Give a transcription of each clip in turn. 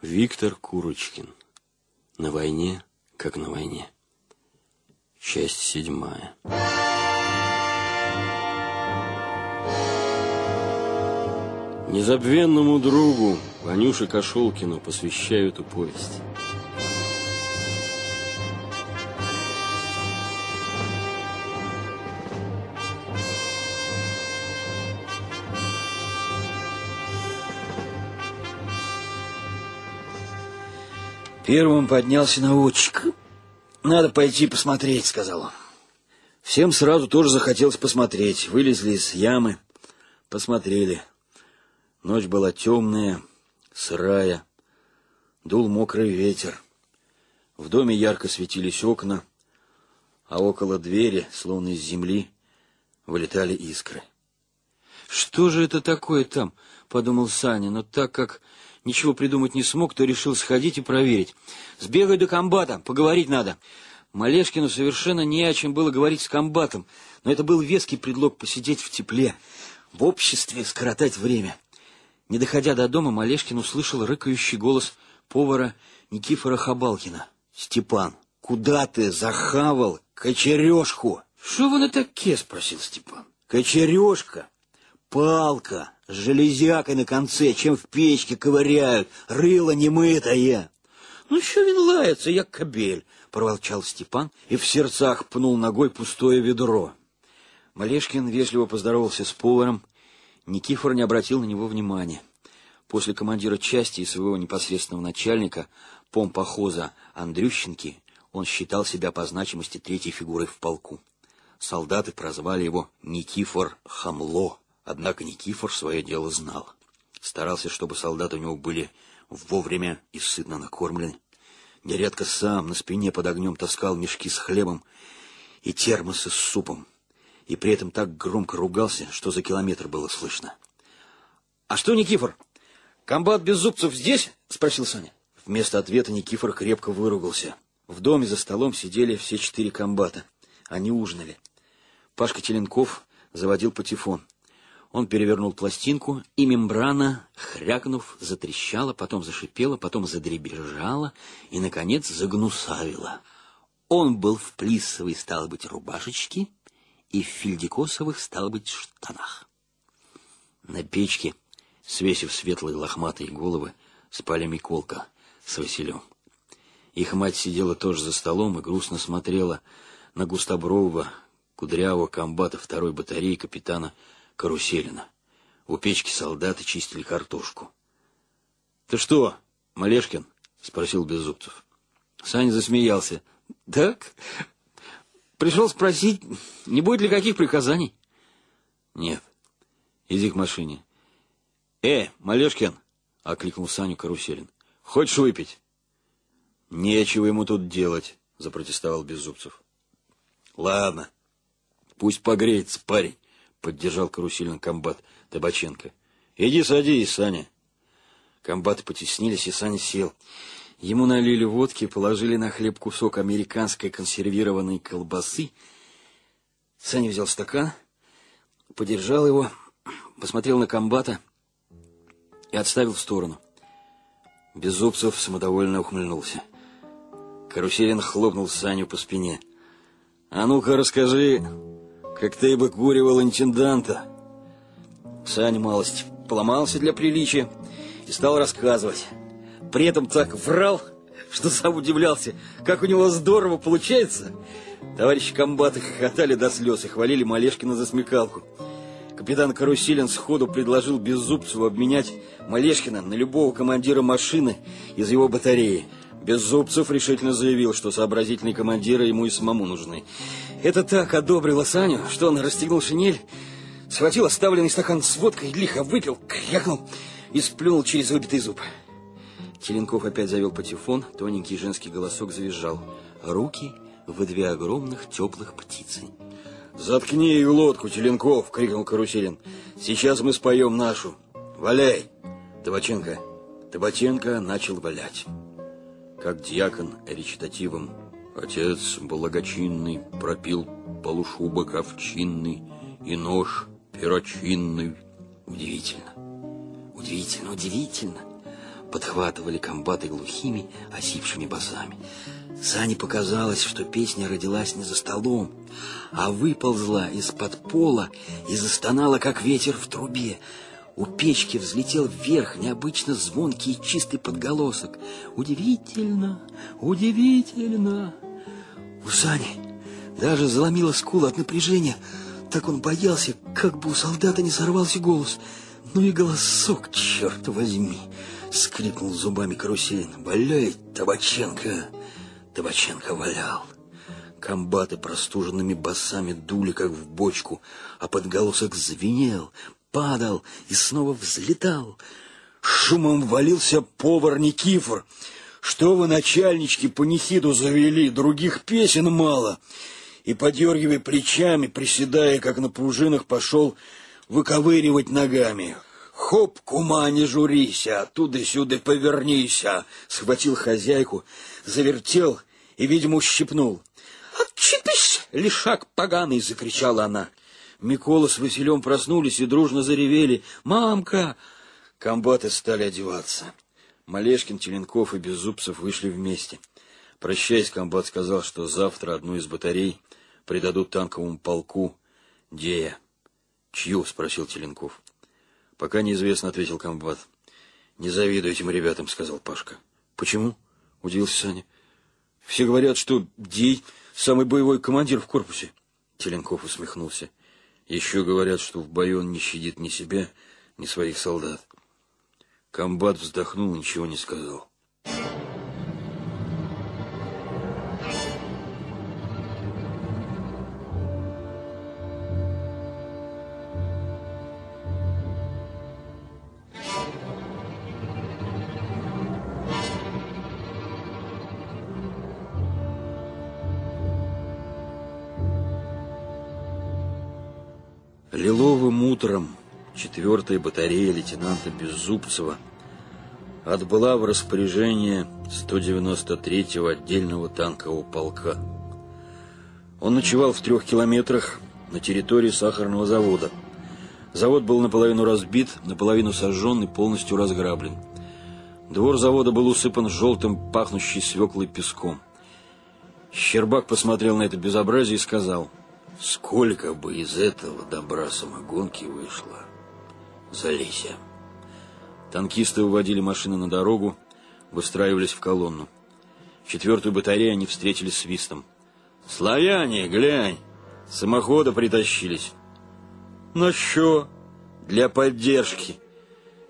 Виктор Курочкин. На войне, как на войне. Часть седьмая. Незабвенному другу Ванюше Кошелкину посвящаю эту повесть. Первым поднялся наводчик. «Надо пойти посмотреть», — сказал он. Всем сразу тоже захотелось посмотреть. Вылезли из ямы, посмотрели. Ночь была темная, сырая, дул мокрый ветер. В доме ярко светились окна, а около двери, словно из земли, вылетали искры. «Что же это такое там?» — подумал Саня, но так как ничего придумать не смог, то решил сходить и проверить. Сбегай до комбата, поговорить надо. Малешкину совершенно не о чем было говорить с комбатом, но это был веский предлог посидеть в тепле, в обществе скоротать время. Не доходя до дома, Малешкин услышал рыкающий голос повара Никифора Хабалкина. «Степан, куда ты захавал кочережку?» «Что вы на таке?» — спросил Степан. «Кочережка, палка, с железякой на конце, чем в печке ковыряют, рыло немытое. Ну, что вин лается, як кобель, проворчал Степан и в сердцах пнул ногой пустое ведро. Малешкин вежливо поздоровался с поваром. Никифор не обратил на него внимания. После командира части и своего непосредственного начальника, помпохоза Андрющенки, он считал себя по значимости третьей фигурой в полку. Солдаты прозвали его Никифор Хамло. Однако Никифор свое дело знал. Старался, чтобы солдаты у него были вовремя и сытно накормлены. Нередко сам на спине под огнем таскал мешки с хлебом и термосы с супом. И при этом так громко ругался, что за километр было слышно. — А что, Никифор, комбат без зубцев здесь? — спросил Саня. Вместо ответа Никифор крепко выругался. В доме за столом сидели все четыре комбата. Они ужинали. Пашка Теленков заводил патефон. Он перевернул пластинку, и мембрана, хрякнув, затрещала, потом зашипела, потом задребезжала и, наконец, загнусавила. Он был в плисовой, стало быть, рубашечке и в фильдикосовых, стало быть, штанах. На печке, свесив светлые лохматые головы, спали Миколка с Василем. Их мать сидела тоже за столом и грустно смотрела на густобрового, кудрявого комбата второй батареи капитана Каруселина. У печки солдаты чистили картошку. — Ты что, Малешкин? — спросил Беззубцев. Саня засмеялся. — Так, пришел спросить, не будет ли каких приказаний? — Нет. Иди к машине. — Э, Малешкин! — окликнул Саню Каруселин. — Хочешь выпить? — Нечего ему тут делать, — запротестовал Беззубцев. — Ладно, пусть погреется парень. — поддержал карусельный комбат Табаченко. «Иди садись, Саня». Комбаты потеснились, и Саня сел. Ему налили водки, положили на хлеб кусок американской консервированной колбасы. Саня взял стакан, подержал его, посмотрел на комбата и отставил в сторону. Беззубцев самодовольно ухмыльнулся. Каруселин хлопнул Саню по спине. «А ну-ка расскажи, как ты эвакуировал интенданта. Саня малость поломался для приличия и стал рассказывать. При этом так врал, что сам удивлялся, как у него здорово получается. Товарищи комбаты хохотали до слез и хвалили Малешкина за смекалку. Капитан Каруселин сходу предложил Беззубцеву обменять Малешкина на любого командира машины из его батареи. Беззубцев решительно заявил, что сообразительные командиры ему и самому нужны. Это так одобрило Саню, что он расстегнул шинель, схватил оставленный стакан с водкой, лихо выпил, крякнул и сплюнул через выбитый зуб. Теленков опять завел патефон, тоненький женский голосок завизжал. Руки в две огромных теплых птицы. «Заткни ее лодку, Теленков!» — крикнул Каруселин. «Сейчас мы споем нашу. Валяй!» Табаченко. Табаченко начал валять. Как дьякон речитативом Отец благочинный пропил полушубок овчинный и нож перочинный. Удивительно, удивительно, удивительно. подхватывали комбаты глухими, осипшими басами. Сане показалось, что песня родилась не за столом, а выползла из-под пола и застонала, как ветер в трубе. У печки взлетел вверх необычно звонкий и чистый подголосок. Удивительно, удивительно. У Сани даже заломило скулу от напряжения. Так он боялся, как бы у солдата не сорвался голос. Ну и голосок, черт возьми, скрипнул зубами карусель. Валяй, Табаченко! Табаченко валял. Комбаты простуженными басами дули, как в бочку, а подголосок звенел, падал и снова взлетал. Шумом валился повар Никифор. Что вы, начальнички, по нехиду завели, других песен мало. И, подергивая плечами, приседая, как на пружинах, пошел выковыривать ногами. Хоп, кума, не журися, оттуда-сюда повернися. Схватил хозяйку, завертел и, видимо, ущипнул. «Отчепись, лишак поганый!» — закричала она. Микола с Василем проснулись и дружно заревели. «Мамка!» Комбаты стали одеваться. Малешкин, Теленков и Беззубцев вышли вместе. Прощаясь, комбат сказал, что завтра одну из батарей придадут танковому полку Дея. «Чью?» — спросил Теленков. «Пока неизвестно», — ответил комбат. «Не завидую этим ребятам», — сказал Пашка. «Почему?» — удивился Саня. «Все говорят, что Дей самый боевой командир в корпусе». Теленков усмехнулся. «Еще говорят, что в бою он не щадит ни себя, ни своих солдат». Комбат вздохнул ничего не сказал. Лиловым утром четвертая батарея лейтенанта Беззубцева отбыла в распоряжение 193-го отдельного танкового полка. Он ночевал в трех километрах на территории сахарного завода. Завод был наполовину разбит, наполовину сожжен и полностью разграблен. Двор завода был усыпан желтым, пахнущий свеклой песком. Щербак посмотрел на это безобразие и сказал, «Сколько бы из этого добра самогонки вышло!» Залися. Танкисты уводили машины на дорогу, выстраивались в колонну. Четвертую батарею они встретили свистом. «Славяне, глянь! Самохода притащились!» «Ну что? Для поддержки!»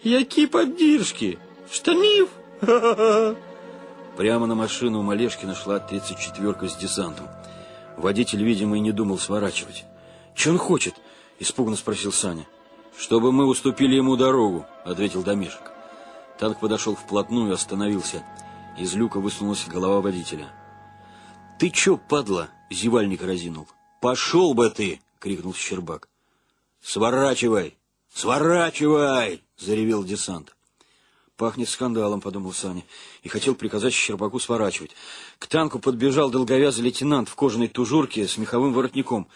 «Які поддержки? Штанив? Прямо на машину у Малешкина шла 34-ка с десантом. Водитель, видимо, и не думал сворачивать. «Че он хочет?» – испуганно спросил Саня. «Чтобы мы уступили ему дорогу», — ответил Домешек. Танк подошел вплотную и остановился. Из люка высунулась голова водителя. «Ты чё, падла?» — зевальник разинул. «Пошел бы ты!» — крикнул Щербак. «Сворачивай! Сворачивай!» — заревел десант. «Пахнет скандалом», — подумал Саня, и хотел приказать Щербаку сворачивать. К танку подбежал долговязый лейтенант в кожаной тужурке с меховым воротником.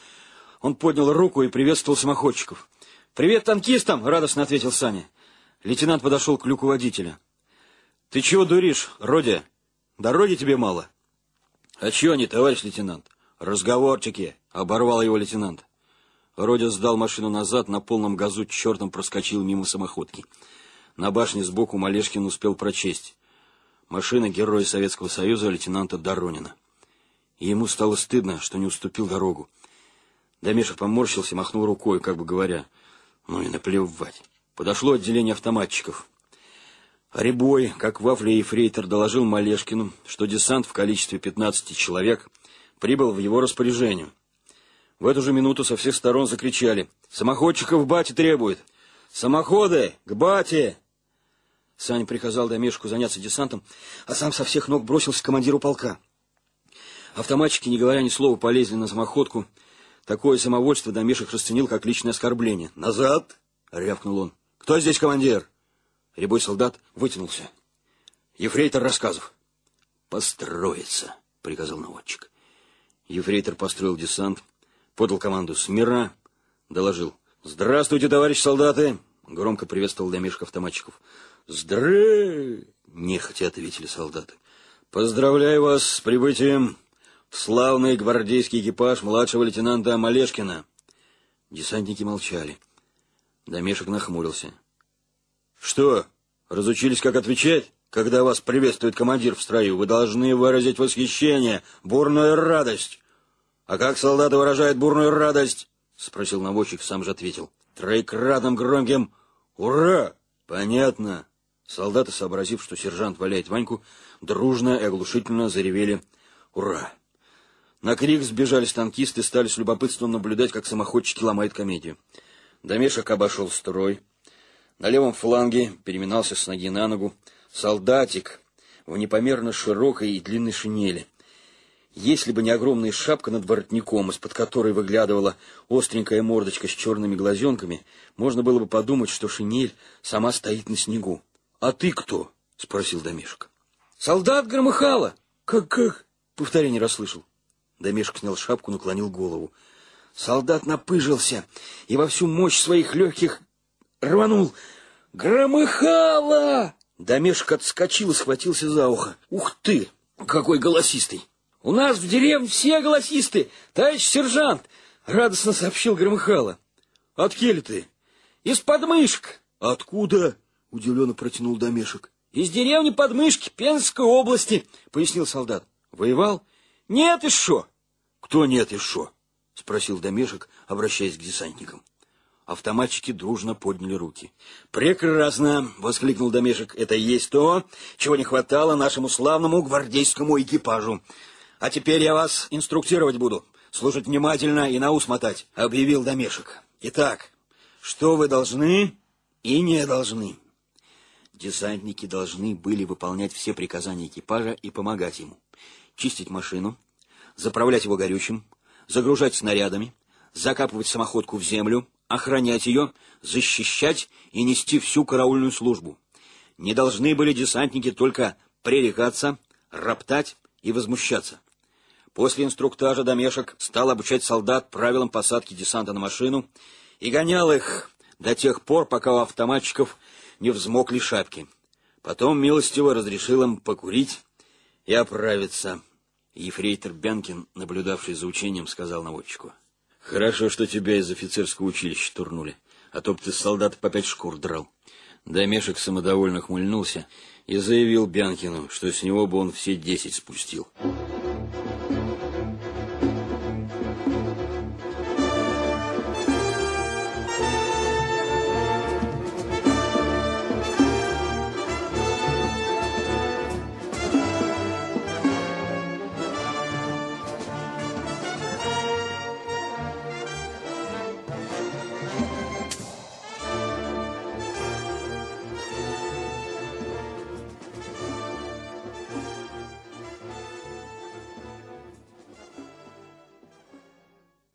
Он поднял руку и приветствовал самоходчиков. «Привет танкистам!» — радостно ответил Саня. Лейтенант подошел к люку водителя. «Ты чего дуришь, Родя? Дороги тебе мало?» «А чего не, товарищ лейтенант?» «Разговорчики!» — оборвал его лейтенант. Родя сдал машину назад, на полном газу чертом проскочил мимо самоходки. На башне сбоку Малешкин успел прочесть. Машина героя Советского Союза лейтенанта Доронина. И ему стало стыдно, что не уступил дорогу. Домешев поморщился, махнул рукой, как бы говоря — ну и наплевать. Подошло отделение автоматчиков. Рябой, как вафля и фрейтер, доложил Малешкину, что десант в количестве 15 человек прибыл в его распоряжение. В эту же минуту со всех сторон закричали «Самоходчиков бате требует! Самоходы! К бате!» Саня приказал Домешку заняться десантом, а сам со всех ног бросился к командиру полка. Автоматчики, не говоря ни слова, полезли на самоходку, Такое самовольство Домешек расценил как личное оскорбление. «Назад!» — рявкнул он. «Кто здесь командир?» Рябой солдат вытянулся. Ефрейтор рассказов. «Построиться!» — приказал наводчик. Ефрейтор построил десант, подал команду «Смира», доложил. «Здравствуйте, товарищ солдаты!» Громко приветствовал Домешек автоматчиков. Здравствуй! Нехотя ответили солдаты. Поздравляю вас с прибытием славный гвардейский экипаж младшего лейтенанта Малешкина. Десантники молчали. Домешек нахмурился. Что, разучились, как отвечать? Когда вас приветствует командир в строю, вы должны выразить восхищение, бурную радость. А как солдаты выражают бурную радость? Спросил наводчик, сам же ответил. Троекратным громким «Ура!» Понятно. Солдаты, сообразив, что сержант валяет Ваньку, дружно и оглушительно заревели «Ура!». На крик сбежались танкисты, стали с любопытством наблюдать, как самоходчики ломают комедию. Домешек обошел строй. На левом фланге переминался с ноги на ногу, солдатик в непомерно широкой и длинной шинели. Если бы не огромная шапка над воротником, из-под которой выглядывала остренькая мордочка с черными глазенками, можно было бы подумать, что шинель сама стоит на снегу. — А ты кто? — спросил Домешек. — Солдат Громыхала. — Как, как? — повтори не расслышал. Домешек снял шапку, наклонил голову. Солдат напыжился и во всю мощь своих легких рванул. «Громыхало!» Домешек отскочил и схватился за ухо. «Ух ты! Какой голосистый!» «У нас в деревне все голосисты, товарищ сержант!» Радостно сообщил Громыхало. «Откели ты?» «Из подмышек». «Откуда?» Удивленно протянул Домешек. «Из деревни Подмышки, Пензенской области», — пояснил солдат. «Воевал?» «Нет, и шо?» «Кто нет, и шо?» — спросил Домешек, обращаясь к десантникам. Автоматчики дружно подняли руки. «Прекрасно!» — воскликнул Домешек. «Это есть то, чего не хватало нашему славному гвардейскому экипажу. А теперь я вас инструктировать буду. Слушать внимательно и на ус мотать», — объявил Домешек. «Итак, что вы должны и не должны?» Десантники должны были выполнять все приказания экипажа и помогать ему. Чистить машину, заправлять его горючим, загружать снарядами, закапывать самоходку в землю, охранять ее, защищать и нести всю караульную службу. Не должны были десантники только пререкаться, роптать и возмущаться. После инструктажа Домешек стал обучать солдат правилам посадки десанта на машину и гонял их до тех пор, пока у автоматчиков не взмокли шапки. Потом милостиво разрешил им покурить и оправиться. Ефрейтор Бянкин, наблюдавший за учением, сказал наводчику. Хорошо, что тебя из офицерского училища турнули, а то б ты солдат по пять шкур драл. Домешек самодовольно хмыльнулся и заявил Бянкину, что с него бы он все десять спустил.